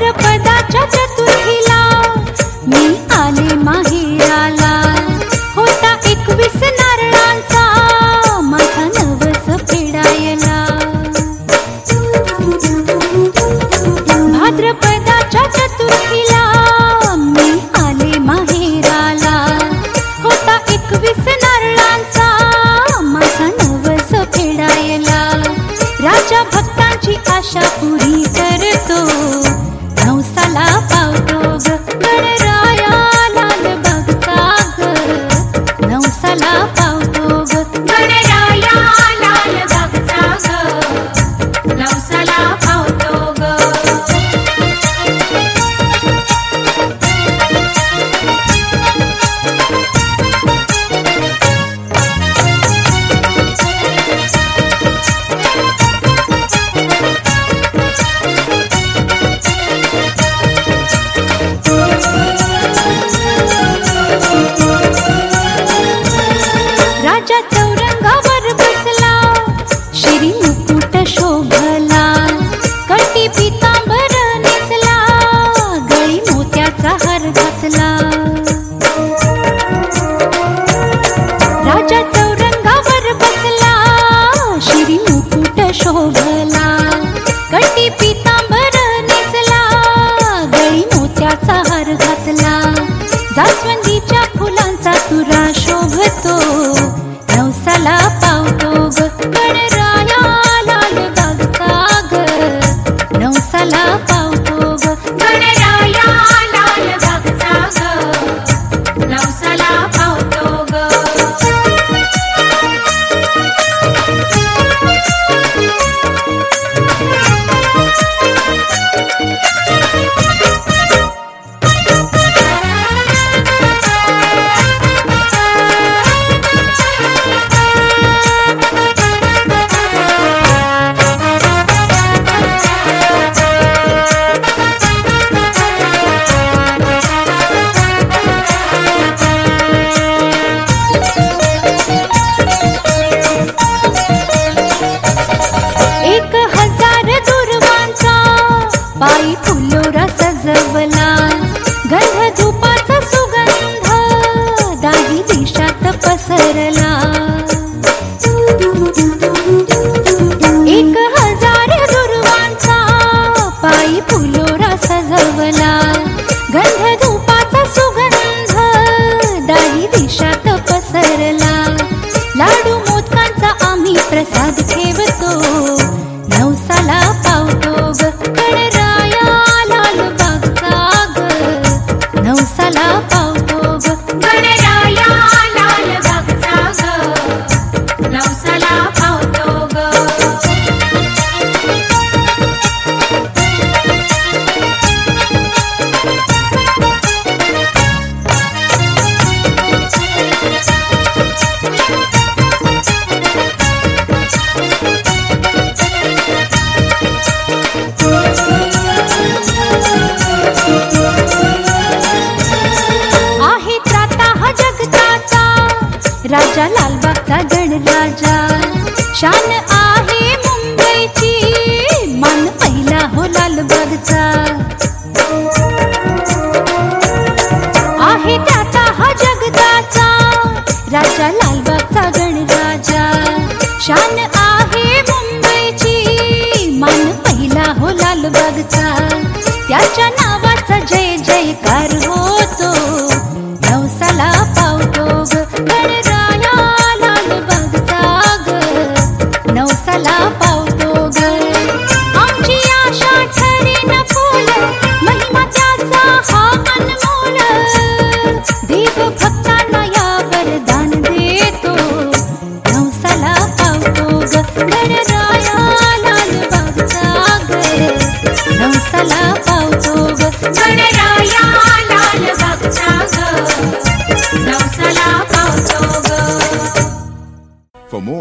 रुद्रपदाच्या top. शोभला कटी पितांबर नेसला. मोत्याचा हार घातला. जास्वंदीच्या फुलांचा तुरा शोभतो. नवसाला पावतो ग. बाई फुलोरा सजवला गंध धुपाचा सुगंध दाही देशात पसरला. एक हजार दुर्वांचा पायी फुलोरा सजवला गंध धुपाचा सुगंध दाही पसरला. लाडू मोदकांचा आम्ही प्रसाद ठेवतो. राजा